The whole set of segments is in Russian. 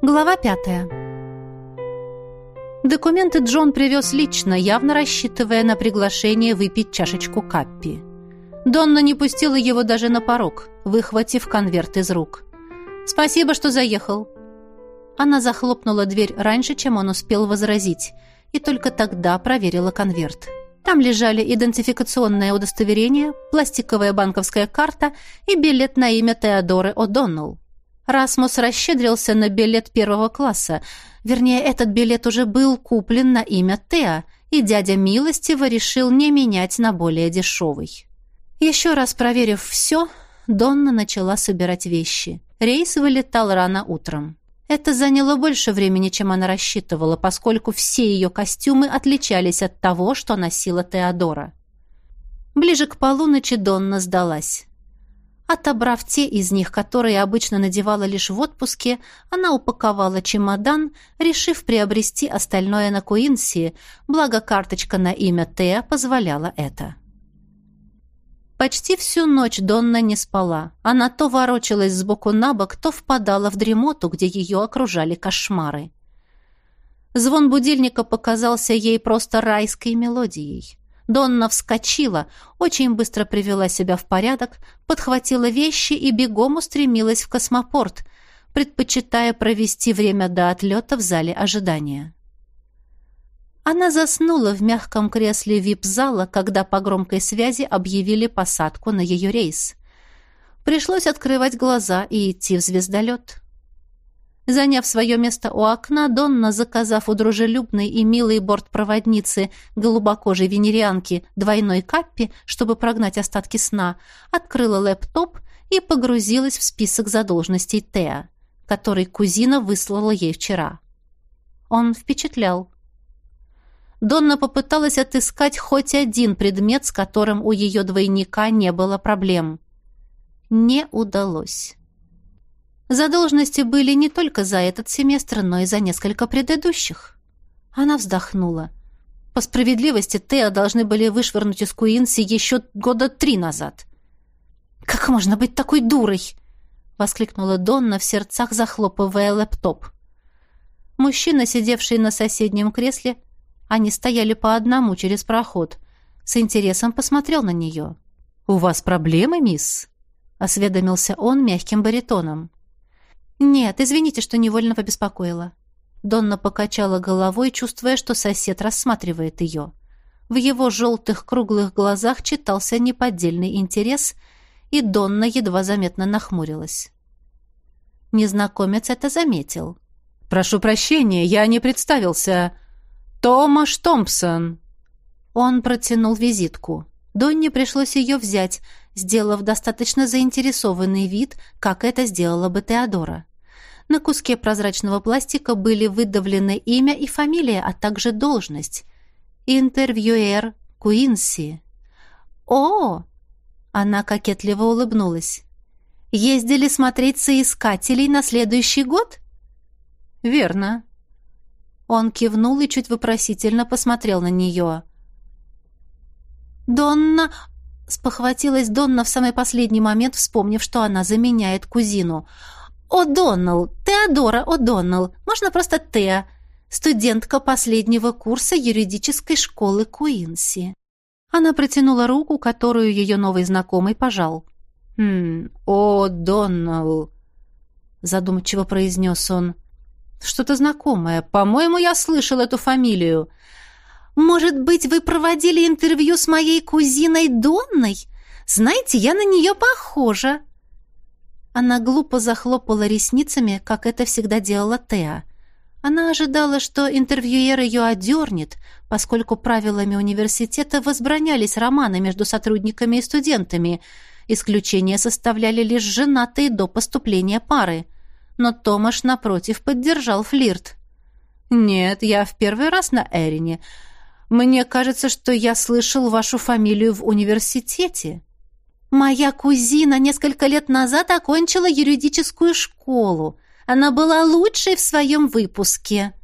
Глава пятая. Документы Джон привез лично, явно рассчитывая на приглашение выпить чашечку каппи. Донна не пустила его даже на порог, выхватив конверт из рук. «Спасибо, что заехал». Она захлопнула дверь раньше, чем он успел возразить, и только тогда проверила конверт. Там лежали идентификационное удостоверение, пластиковая банковская карта и билет на имя Теодоры О'Доннелл. Расмус расщедрился на билет первого класса. Вернее, этот билет уже был куплен на имя Теа, и дядя милостиво решил не менять на более дешевый. Еще раз проверив все, Донна начала собирать вещи. Рейс вылетал рано утром. Это заняло больше времени, чем она рассчитывала, поскольку все ее костюмы отличались от того, что носила Теодора. Ближе к полуночи Донна сдалась. Отобрав те из них, которые обычно надевала лишь в отпуске, она упаковала чемодан, решив приобрести остальное на Куинси, благо карточка на имя Теа позволяла это. Почти всю ночь Донна не спала. Она то ворочалась сбоку на бок, то впадала в дремоту, где ее окружали кошмары. Звон будильника показался ей просто райской мелодией. Донна вскочила, очень быстро привела себя в порядок, подхватила вещи и бегом устремилась в космопорт, предпочитая провести время до отлета в зале ожидания. Она заснула в мягком кресле вип-зала, когда по громкой связи объявили посадку на ее рейс. Пришлось открывать глаза и идти в звездолет. Заняв свое место у окна, Донна, заказав у дружелюбной и милой бортпроводницы голубокожей венерианки двойной каппи, чтобы прогнать остатки сна, открыла лэптоп и погрузилась в список задолженностей Теа, который кузина выслала ей вчера. Он впечатлял. Донна попыталась отыскать хоть один предмет, с которым у ее двойника не было проблем. Не удалось. Задолженности были не только за этот семестр, но и за несколько предыдущих. Она вздохнула. По справедливости, Теа должны были вышвырнуть из Куинси еще года три назад. «Как можно быть такой дурой?» — воскликнула Донна в сердцах, захлопывая лэптоп. Мужчина, сидевший на соседнем кресле, они стояли по одному через проход, с интересом посмотрел на нее. «У вас проблемы, мисс?» — осведомился он мягким баритоном. «Нет, извините, что невольно побеспокоила». Донна покачала головой, чувствуя, что сосед рассматривает ее. В его желтых круглых глазах читался неподдельный интерес, и Донна едва заметно нахмурилась. Незнакомец это заметил. «Прошу прощения, я не представился. Томаш Томпсон». Он протянул визитку. Донне пришлось ее взять, сделав достаточно заинтересованный вид, как это сделала бы Теодора. На куске прозрачного пластика были выдавлены имя и фамилия, а также должность. Интервьюер Куинси. «О!» Она кокетливо улыбнулась. «Ездили смотреть соискателей на следующий год?» «Верно». Он кивнул и чуть вопросительно посмотрел на нее. «Донна...» — спохватилась Донна в самый последний момент, вспомнив, что она заменяет кузину. «О'Доннелл, Теодора О'Доннелл, можно просто Теа, студентка последнего курса юридической школы Куинси». Она протянула руку, которую ее новый знакомый пожал. «Хм, О'Доннелл», — задумчиво произнес он. «Что-то знакомое. По-моему, я слышал эту фамилию». «Может быть, вы проводили интервью с моей кузиной Донной? Знаете, я на нее похожа». Она глупо захлопала ресницами, как это всегда делала Теа. Она ожидала, что интервьюер ее одернет, поскольку правилами университета возбранялись романы между сотрудниками и студентами. Исключение составляли лишь женатые до поступления пары. Но Томаш, напротив, поддержал флирт. «Нет, я в первый раз на Эрине. Мне кажется, что я слышал вашу фамилию в университете». Моя кузина несколько лет назад окончила юридическую школу. Она была лучшей в своем выпуске,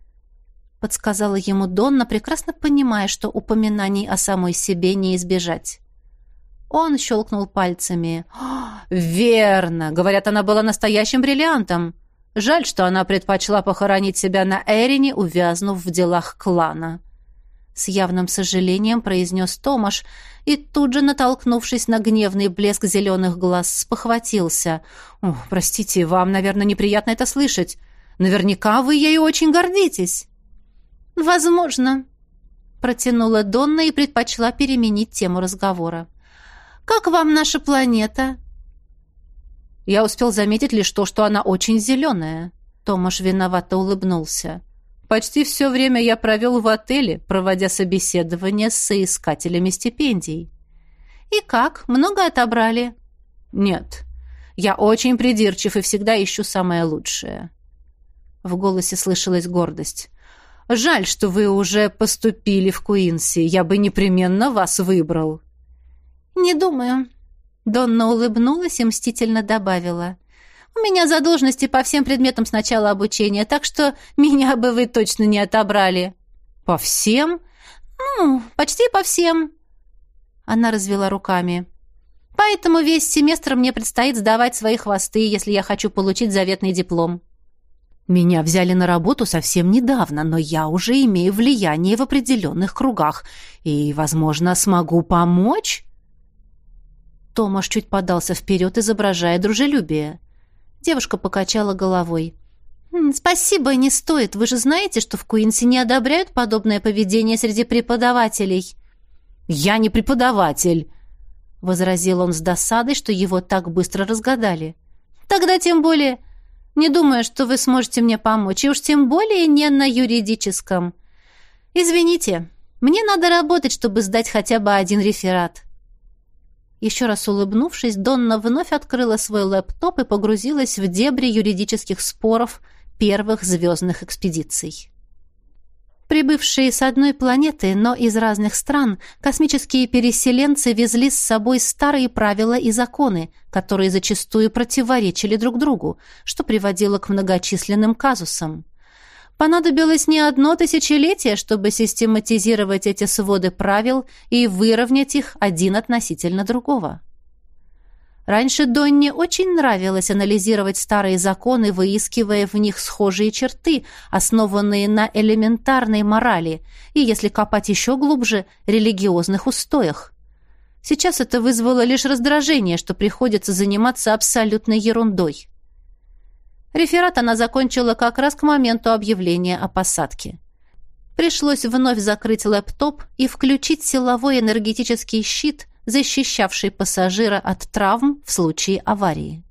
подсказала ему Донна, прекрасно понимая, что упоминаний о самой себе не избежать. Он щелкнул пальцами. «Верно! Говорят, она была настоящим бриллиантом. Жаль, что она предпочла похоронить себя на Эрине, увязнув в делах клана. С явным сожалением произнес Томаш и тут же, натолкнувшись на гневный блеск зеленых глаз, спохватился. «О, простите, вам, наверное, неприятно это слышать. Наверняка вы ею очень гордитесь». «Возможно», — протянула Донна и предпочла переменить тему разговора. «Как вам наша планета?» Я успел заметить лишь то, что она очень зеленая. Томаш виновато улыбнулся. Почти все время я провел в отеле, проводя собеседование с соискателями стипендий. «И как? Много отобрали?» «Нет. Я очень придирчив и всегда ищу самое лучшее». В голосе слышалась гордость. «Жаль, что вы уже поступили в Куинси. Я бы непременно вас выбрал». «Не думаю». Донна улыбнулась и мстительно добавила. У меня задолженности по всем предметам с начала обучения, так что меня бы вы точно не отобрали». «По всем?» «Ну, почти по всем». Она развела руками. «Поэтому весь семестр мне предстоит сдавать свои хвосты, если я хочу получить заветный диплом». «Меня взяли на работу совсем недавно, но я уже имею влияние в определенных кругах и, возможно, смогу помочь?» Томаш чуть подался вперед, изображая дружелюбие. Девушка покачала головой. «Спасибо, не стоит. Вы же знаете, что в Куинсе не одобряют подобное поведение среди преподавателей». «Я не преподаватель», — возразил он с досадой, что его так быстро разгадали. «Тогда тем более. Не думаю, что вы сможете мне помочь, и уж тем более не на юридическом. Извините, мне надо работать, чтобы сдать хотя бы один реферат». Еще раз улыбнувшись, Донна вновь открыла свой лэптоп и погрузилась в дебри юридических споров первых звездных экспедиций. Прибывшие с одной планеты, но из разных стран, космические переселенцы везли с собой старые правила и законы, которые зачастую противоречили друг другу, что приводило к многочисленным казусам. Понадобилось не одно тысячелетие, чтобы систематизировать эти своды правил и выровнять их один относительно другого. Раньше Донне очень нравилось анализировать старые законы, выискивая в них схожие черты, основанные на элементарной морали и, если копать еще глубже, религиозных устоях. Сейчас это вызвало лишь раздражение, что приходится заниматься абсолютной ерундой. Реферат она закончила как раз к моменту объявления о посадке. Пришлось вновь закрыть лэптоп и включить силовой энергетический щит, защищавший пассажира от травм в случае аварии.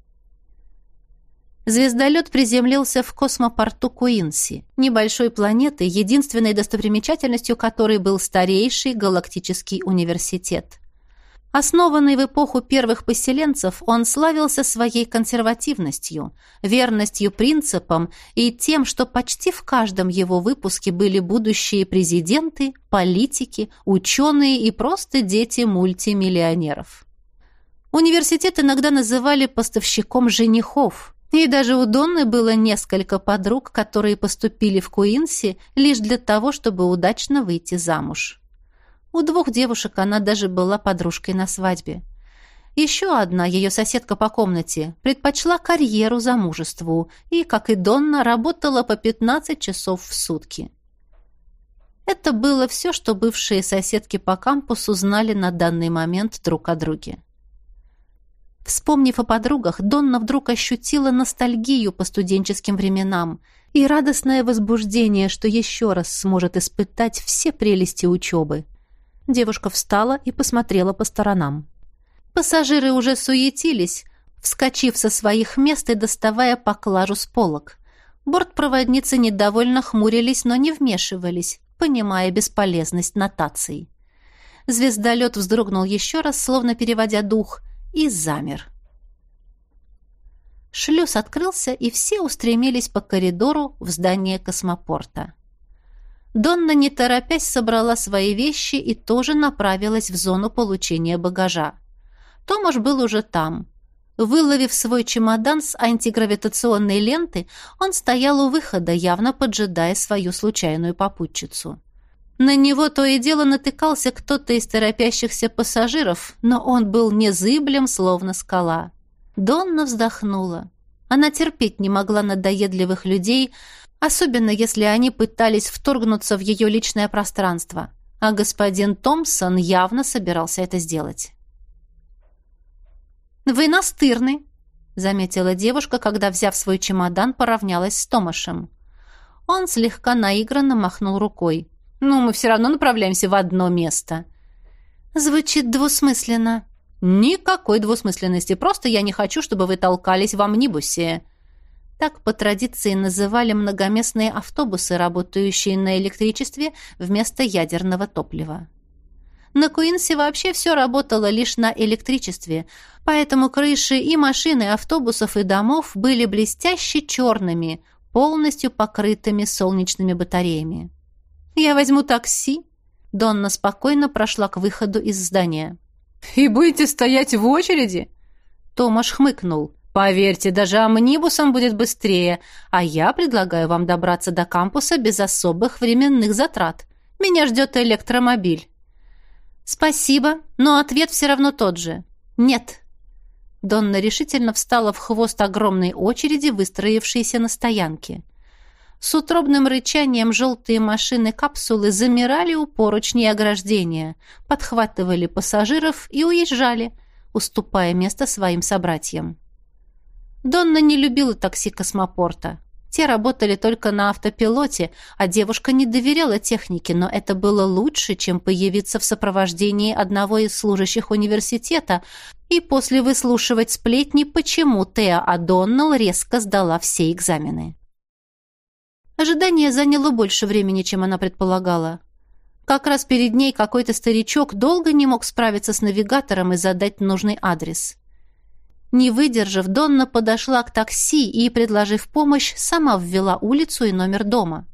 Звездолет приземлился в космопорту Куинси, небольшой планеты, единственной достопримечательностью которой был старейший галактический университет. Основанный в эпоху первых поселенцев, он славился своей консервативностью, верностью принципам и тем, что почти в каждом его выпуске были будущие президенты, политики, ученые и просто дети мультимиллионеров. Университет иногда называли поставщиком женихов, и даже у Донны было несколько подруг, которые поступили в Куинси лишь для того, чтобы удачно выйти замуж. У двух девушек она даже была подружкой на свадьбе. Еще одна, ее соседка по комнате, предпочла карьеру замужеству и, как и Донна, работала по 15 часов в сутки. Это было все, что бывшие соседки по кампусу знали на данный момент друг о друге. Вспомнив о подругах, Донна вдруг ощутила ностальгию по студенческим временам и радостное возбуждение, что еще раз сможет испытать все прелести учебы. Девушка встала и посмотрела по сторонам. Пассажиры уже суетились, вскочив со своих мест и доставая поклажу с полок. Бортпроводницы недовольно хмурились, но не вмешивались, понимая бесполезность нотаций. Звездолет вздрогнул еще раз, словно переводя дух, и замер. Шлюз открылся, и все устремились по коридору в здание космопорта. Донна, не торопясь, собрала свои вещи и тоже направилась в зону получения багажа. Томаш был уже там. Выловив свой чемодан с антигравитационной ленты, он стоял у выхода, явно поджидая свою случайную попутчицу. На него то и дело натыкался кто-то из торопящихся пассажиров, но он был незыблем, словно скала. Донна вздохнула. Она терпеть не могла надоедливых людей, особенно если они пытались вторгнуться в ее личное пространство. А господин Томпсон явно собирался это сделать. «Вы настырны», — заметила девушка, когда, взяв свой чемодан, поравнялась с Томашем. Он слегка наигранно махнул рукой. «Ну, мы все равно направляемся в одно место». «Звучит двусмысленно». «Никакой двусмысленности, просто я не хочу, чтобы вы толкались в амнибусе». Так по традиции называли многоместные автобусы, работающие на электричестве вместо ядерного топлива. На Куинсе вообще все работало лишь на электричестве, поэтому крыши и машины автобусов и домов были блестяще черными, полностью покрытыми солнечными батареями. «Я возьму такси». Донна спокойно прошла к выходу из здания. «И будете стоять в очереди?» Томаш хмыкнул. «Поверьте, даже амнибусом будет быстрее, а я предлагаю вам добраться до кампуса без особых временных затрат. Меня ждет электромобиль». «Спасибо, но ответ все равно тот же. Нет». Донна решительно встала в хвост огромной очереди, выстроившейся на стоянке. С утробным рычанием желтые машины-капсулы замирали у поручней ограждения, подхватывали пассажиров и уезжали, уступая место своим собратьям. Донна не любила такси космопорта. Те работали только на автопилоте, а девушка не доверяла технике, но это было лучше, чем появиться в сопровождении одного из служащих университета и после выслушивать сплетни, почему Теа Адоннелл резко сдала все экзамены. Ожидание заняло больше времени, чем она предполагала. Как раз перед ней какой-то старичок долго не мог справиться с навигатором и задать нужный адрес. Не выдержав, Донна подошла к такси и, предложив помощь, сама ввела улицу и номер дома.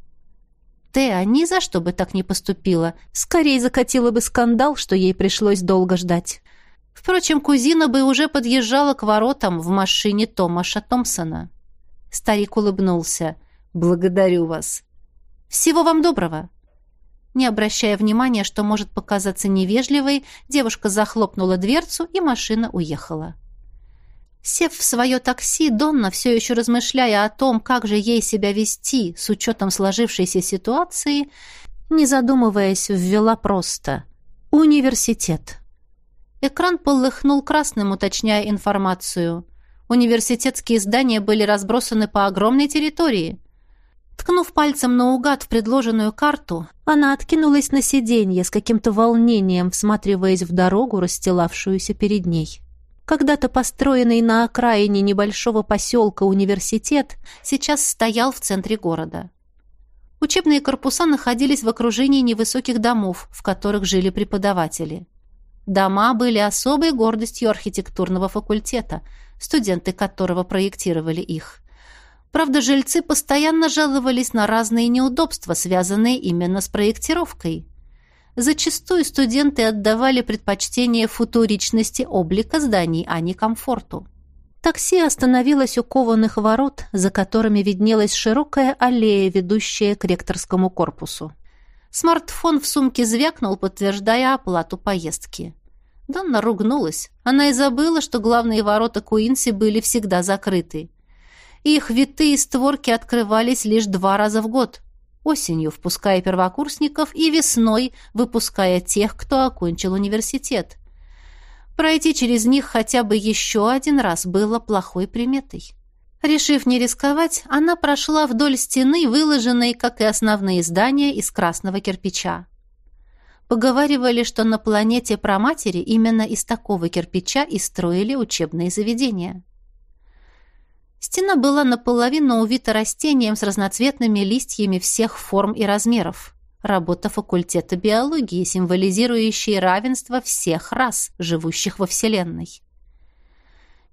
Теа ни за что бы так не поступила. Скорее закатила бы скандал, что ей пришлось долго ждать. Впрочем, кузина бы уже подъезжала к воротам в машине Томаша Томпсона. Старик улыбнулся. «Благодарю вас». «Всего вам доброго». Не обращая внимания, что может показаться невежливой, девушка захлопнула дверцу, и машина уехала. Сев в свое такси, Донна, все еще размышляя о том, как же ей себя вести с учетом сложившейся ситуации, не задумываясь, ввела просто «Университет». Экран полыхнул красным, уточняя информацию. Университетские здания были разбросаны по огромной территории. Ткнув пальцем наугад в предложенную карту, она откинулась на сиденье с каким-то волнением, всматриваясь в дорогу, расстилавшуюся перед ней. Когда-то построенный на окраине небольшого поселка университет сейчас стоял в центре города. Учебные корпуса находились в окружении невысоких домов, в которых жили преподаватели. Дома были особой гордостью архитектурного факультета, студенты которого проектировали их. Правда, жильцы постоянно жаловались на разные неудобства, связанные именно с проектировкой. Зачастую студенты отдавали предпочтение футуричности облика зданий, а не комфорту. Такси остановилось у кованых ворот, за которыми виднелась широкая аллея, ведущая к ректорскому корпусу. Смартфон в сумке звякнул, подтверждая оплату поездки. Донна ругнулась. Она и забыла, что главные ворота Куинси были всегда закрыты. Их витые створки открывались лишь два раза в год осенью впуская первокурсников и весной выпуская тех, кто окончил университет. Пройти через них хотя бы еще один раз было плохой приметой. Решив не рисковать, она прошла вдоль стены, выложенной, как и основные здания, из красного кирпича. Поговаривали, что на планете Проматери именно из такого кирпича и строили учебные заведения. Стена была наполовину увита растением с разноцветными листьями всех форм и размеров. Работа факультета биологии, символизирующая равенство всех рас, живущих во Вселенной.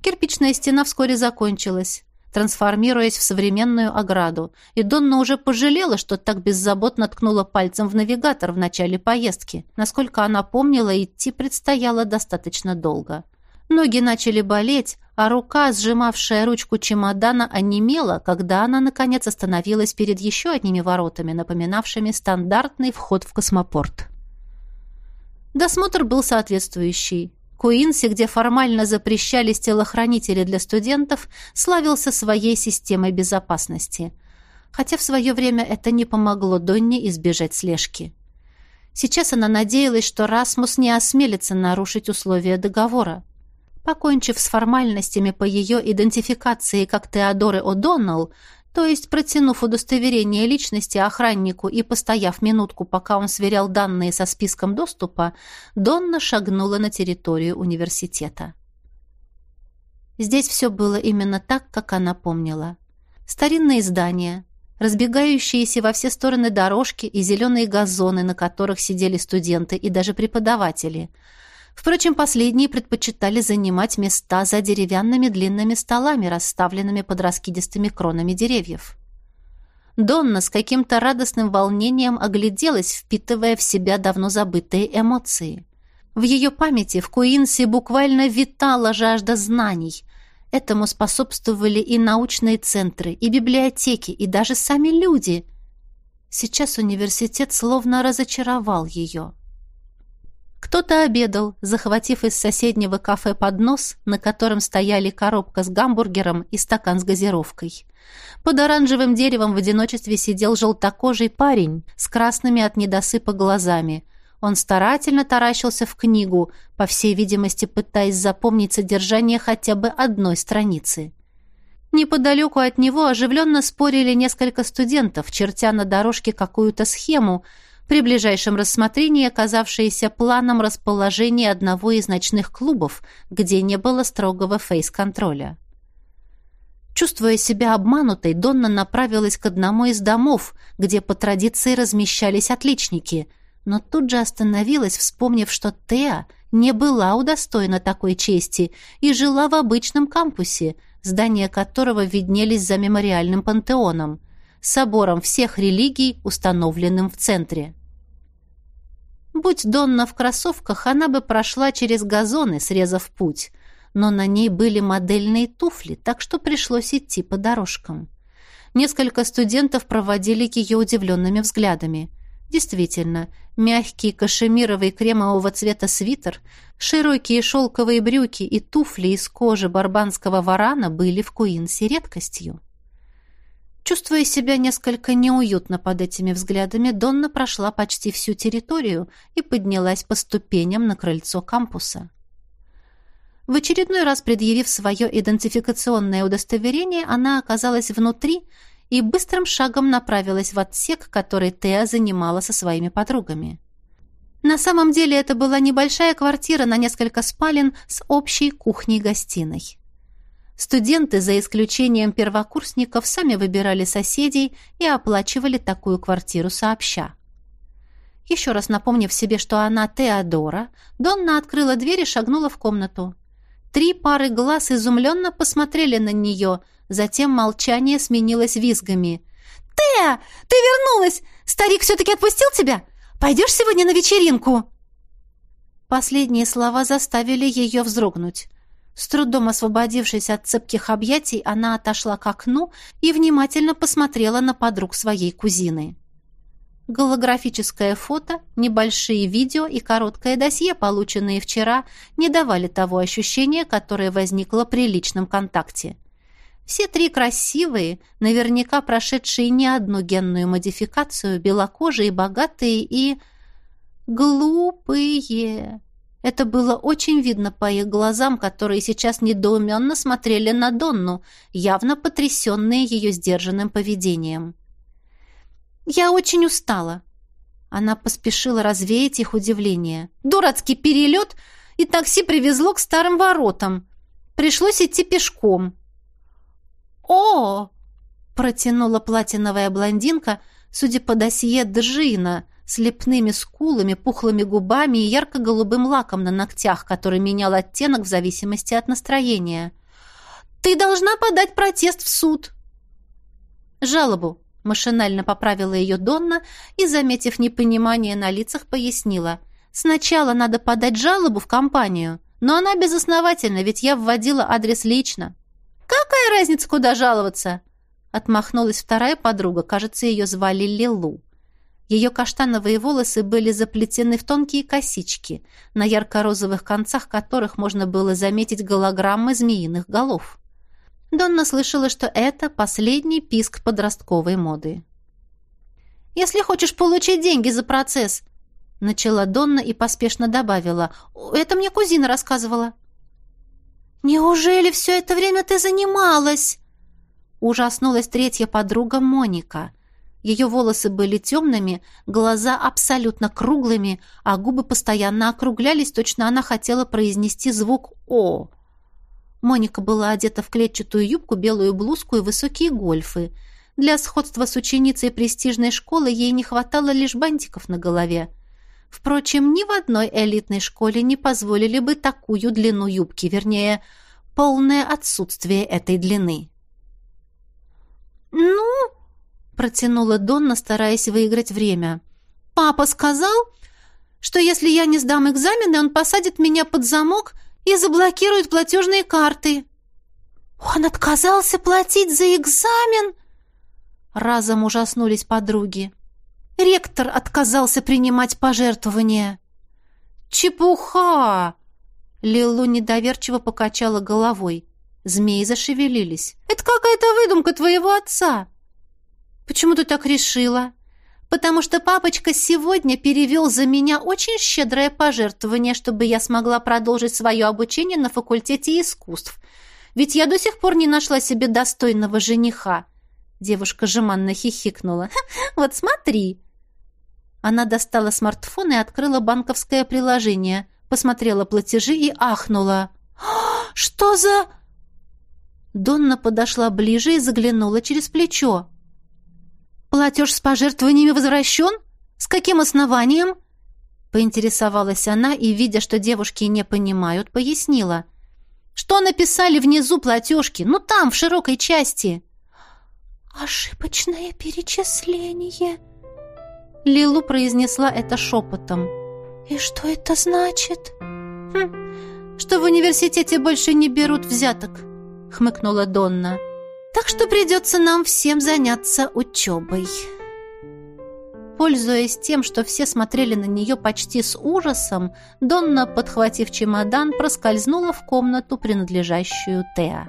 Кирпичная стена вскоре закончилась, трансформируясь в современную ограду, и Донна уже пожалела, что так беззаботно ткнула пальцем в навигатор в начале поездки. Насколько она помнила, идти предстояло достаточно долго. Ноги начали болеть, а рука, сжимавшая ручку чемодана, онемела, когда она, наконец, остановилась перед еще одними воротами, напоминавшими стандартный вход в космопорт. Досмотр был соответствующий. Куинси, где формально запрещались телохранители для студентов, славился своей системой безопасности. Хотя в свое время это не помогло Донне избежать слежки. Сейчас она надеялась, что Расмус не осмелится нарушить условия договора. Покончив с формальностями по ее идентификации как Теодоры О'Доннелл, то есть протянув удостоверение личности охраннику и постояв минутку, пока он сверял данные со списком доступа, Донна шагнула на территорию университета. Здесь все было именно так, как она помнила. Старинные здания, разбегающиеся во все стороны дорожки и зеленые газоны, на которых сидели студенты и даже преподаватели – Впрочем, последние предпочитали занимать места за деревянными длинными столами, расставленными под раскидистыми кронами деревьев. Донна с каким-то радостным волнением огляделась, впитывая в себя давно забытые эмоции. В ее памяти в Куинсе буквально витала жажда знаний. Этому способствовали и научные центры, и библиотеки, и даже сами люди. Сейчас университет словно разочаровал ее. Кто-то обедал, захватив из соседнего кафе поднос, на котором стояли коробка с гамбургером и стакан с газировкой. Под оранжевым деревом в одиночестве сидел желтокожий парень с красными от недосыпа глазами. Он старательно таращился в книгу, по всей видимости, пытаясь запомнить содержание хотя бы одной страницы. Неподалеку от него оживленно спорили несколько студентов, чертя на дорожке какую-то схему — при ближайшем рассмотрении оказавшееся планом расположения одного из ночных клубов, где не было строгого фейс-контроля. Чувствуя себя обманутой, Донна направилась к одному из домов, где по традиции размещались отличники, но тут же остановилась, вспомнив, что Теа не была удостоена такой чести и жила в обычном кампусе, здания которого виднелись за мемориальным пантеоном собором всех религий, установленным в центре. Будь Донна в кроссовках, она бы прошла через газоны, срезав путь, но на ней были модельные туфли, так что пришлось идти по дорожкам. Несколько студентов проводили ее удивленными взглядами. Действительно, мягкий кашемировый кремового цвета свитер, широкие шелковые брюки и туфли из кожи барбанского варана были в Куинсе редкостью. Чувствуя себя несколько неуютно под этими взглядами, Донна прошла почти всю территорию и поднялась по ступеням на крыльцо кампуса. В очередной раз предъявив свое идентификационное удостоверение, она оказалась внутри и быстрым шагом направилась в отсек, который Теа занимала со своими подругами. На самом деле это была небольшая квартира на несколько спален с общей кухней-гостиной. Студенты, за исключением первокурсников, сами выбирали соседей и оплачивали такую квартиру сообща. Еще раз напомнив себе, что она Теодора, Донна открыла дверь и шагнула в комнату. Три пары глаз изумленно посмотрели на нее, затем молчание сменилось визгами. «Теа, ты вернулась! Старик все-таки отпустил тебя? Пойдешь сегодня на вечеринку?» Последние слова заставили ее вздрогнуть. С трудом освободившись от цепких объятий, она отошла к окну и внимательно посмотрела на подруг своей кузины. Голографическое фото, небольшие видео и короткое досье, полученные вчера, не давали того ощущения, которое возникло при личном контакте. Все три красивые, наверняка прошедшие не одну генную модификацию, белокожие, богатые и... глупые. Это было очень видно по их глазам, которые сейчас недоуменно смотрели на Донну, явно потрясенные ее сдержанным поведением. «Я очень устала». Она поспешила развеять их удивление. «Дурацкий перелет, и такси привезло к старым воротам. Пришлось идти пешком». «О!» — протянула платиновая блондинка, судя по досье Джина — с лепными скулами, пухлыми губами и ярко-голубым лаком на ногтях, который менял оттенок в зависимости от настроения. «Ты должна подать протест в суд!» «Жалобу», — машинально поправила ее Донна и, заметив непонимание на лицах, пояснила. «Сначала надо подать жалобу в компанию, но она безосновательна, ведь я вводила адрес лично». «Какая разница, куда жаловаться?» Отмахнулась вторая подруга, кажется, ее звали Лилу. Ее каштановые волосы были заплетены в тонкие косички, на ярко-розовых концах которых можно было заметить голограммы змеиных голов. Донна слышала, что это последний писк подростковой моды. «Если хочешь получить деньги за процесс», — начала Донна и поспешно добавила, «это мне кузина рассказывала». «Неужели все это время ты занималась?» Ужаснулась третья подруга Моника. Ее волосы были темными, глаза абсолютно круглыми, а губы постоянно округлялись, точно она хотела произнести звук «О». Моника была одета в клетчатую юбку, белую блузку и высокие гольфы. Для сходства с ученицей престижной школы ей не хватало лишь бантиков на голове. Впрочем, ни в одной элитной школе не позволили бы такую длину юбки, вернее, полное отсутствие этой длины. «Ну?» — протянула Донна, стараясь выиграть время. «Папа сказал, что если я не сдам экзамены, он посадит меня под замок и заблокирует платежные карты». «Он отказался платить за экзамен?» Разом ужаснулись подруги. «Ректор отказался принимать пожертвования». «Чепуха!» Лилу недоверчиво покачала головой. Змеи зашевелились. «Это какая-то выдумка твоего отца!» «Почему ты так решила?» «Потому что папочка сегодня перевел за меня очень щедрое пожертвование, чтобы я смогла продолжить свое обучение на факультете искусств. Ведь я до сих пор не нашла себе достойного жениха». Девушка жеманно хихикнула. «Вот смотри!» Она достала смартфон и открыла банковское приложение, посмотрела платежи и ахнула. «Что за...» Донна подошла ближе и заглянула через плечо. «Платеж с пожертвованиями возвращен? С каким основанием?» Поинтересовалась она и, видя, что девушки не понимают, пояснила. «Что написали внизу платежки? Ну там, в широкой части!» «Ошибочное перечисление!» Лилу произнесла это шепотом. «И что это значит?» «Хм, что в университете больше не берут взяток», — хмыкнула Донна. «Так что придется нам всем заняться учебой». Пользуясь тем, что все смотрели на нее почти с ужасом, Донна, подхватив чемодан, проскользнула в комнату, принадлежащую Теа.